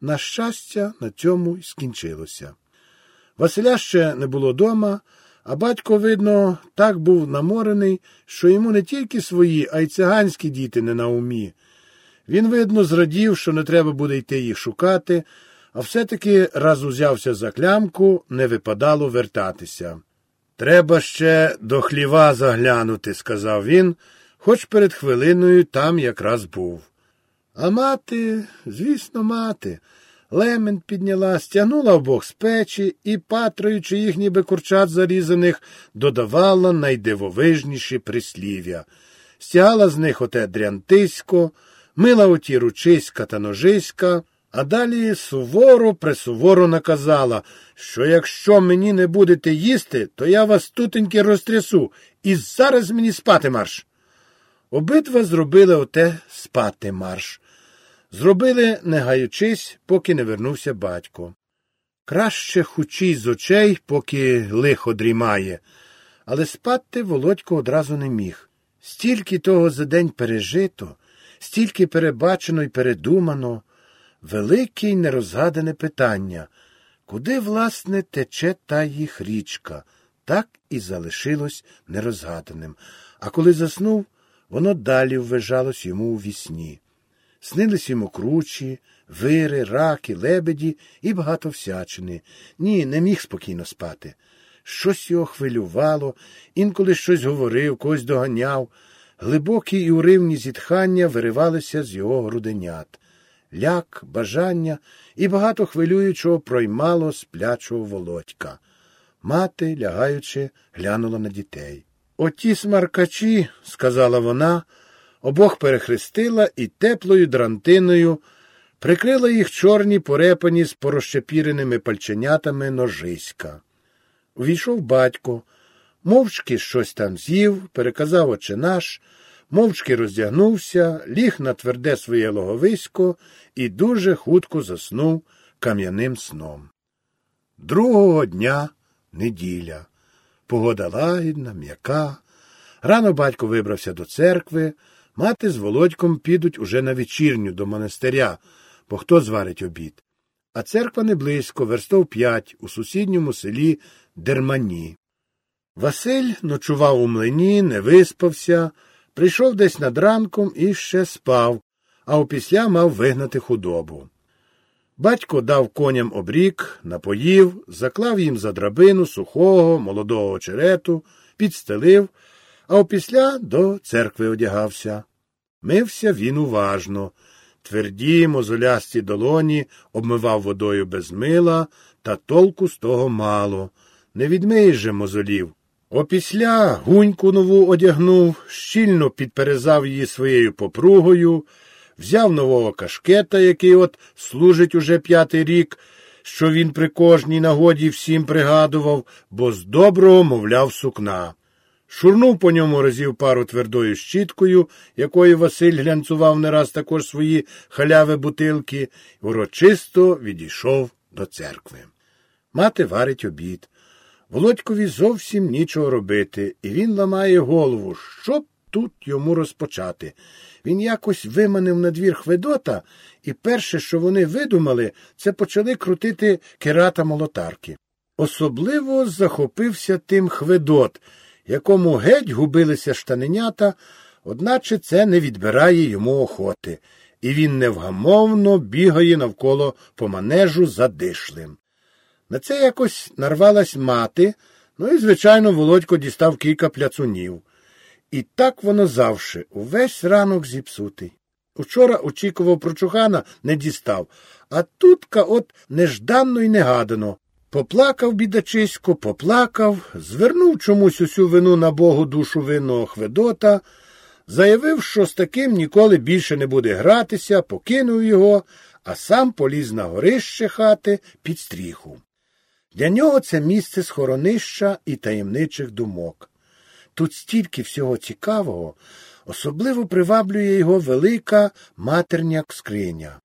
На щастя, на цьому й скінчилося. Василя ще не було дома, а батько, видно, так був наморений, що йому не тільки свої, а й циганські діти не на умі. Він, видно, зрадів, що не треба буде йти їх шукати, а все-таки раз узявся за клямку, не випадало вертатися. Треба ще до хліва заглянути, сказав він, хоч перед хвилиною там якраз був. А мати, звісно, мати. Лемент підняла, стягнула обох з печі і, патруючи їх, ніби курчат зарізаних, додавала найдивовижніші прислів'я. Стягала з них оте дрянтисько, мила оті ручиська та ножиська, а далі суворо пресуворо наказала, що якщо мені не будете їсти, то я вас тутеньки розтрясу, і зараз мені спати марш. Обидва зробили оте спати марш. Зробили, не гаючись, поки не вернувся батько. Краще хучій з очей, поки лихо дрімає, але спати Володько одразу не міг. Стільки того за день пережито, стільки перебачено і передумано, велике й нерозгадане питання, куди, власне, тече та їх річка, так і залишилось нерозгаданим. А коли заснув, воно далі ввижалось йому у вісні. Снились йому кручі, вири, раки, лебеді і багато всячини. Ні, не міг спокійно спати. Щось його хвилювало, інколи щось говорив, когось доганяв. Глибокі і уривні зітхання виривалися з його груденят. Ляк, бажання і багато хвилюючого проймало сплячого володька. Мати, лягаючи, глянула на дітей. Оті смаркачі, сказала вона, обох перехрестила і теплою дрантиною прикрила їх чорні порепані з порощепіреними пальченятами ножиська. Увійшов батько, мовчки щось там з'їв, переказав оче наш, мовчки роздягнувся, ліг на тверде своє логовисько і дуже хутко заснув кам'яним сном. Другого дня неділя. Погода лагідна, м'яка. Рано батько вибрався до церкви, мати з володьком підуть уже на вечірню до монастиря, бо хто зварить обід. А церква не близько, верстов п'ять, у сусідньому селі Дермані. Василь ночував у млині, не виспався, прийшов десь над ранком і ще спав, а опісля мав вигнати худобу. Батько дав коням обрік, напоїв, заклав їм за драбину сухого, молодого очерету, підстелив, а опісля до церкви одягався. Мився він уважно. Тверді, мозолясті долоні обмивав водою без мила, та толку з того мало. Не відмиєш же мозолів. Опісля гуньку нову одягнув, щільно підперезав її своєю попругою, взяв нового кашкета, який от служить уже п'ятий рік, що він при кожній нагоді всім пригадував, бо з доброго мовляв сукна. Шурнув по ньому разів пару твердою щіткою, якою Василь глянцував не раз також свої халяви бутилки, урочисто відійшов до церкви. Мати варить обід. Володькові зовсім нічого робити, і він ламає голову, що тут йому розпочати. Він якось виманив на двір Хведота, і перше, що вони видумали, це почали крутити керата молотарки. Особливо захопився тим Хведот, якому геть губилися штаненята, одначе це не відбирає йому охоти, і він невгамовно бігає навколо по манежу задишлим. На це якось нарвалась мати, ну і, звичайно, Володько дістав кілька пляцунів. І так воно завше, увесь ранок зіпсутий. Учора очікував прочухана, не дістав, а тутка от нежданно й негадано. Поплакав бідачисько, поплакав, звернув чомусь усю вину на Богу душу винного Хведота, заявив, що з таким ніколи більше не буде гратися, покинув його, а сам поліз на горище хати під стріху. Для нього це місце схоронища і таємничих думок. Тут стільки всього цікавого, особливо приваблює його велика матерня скриня.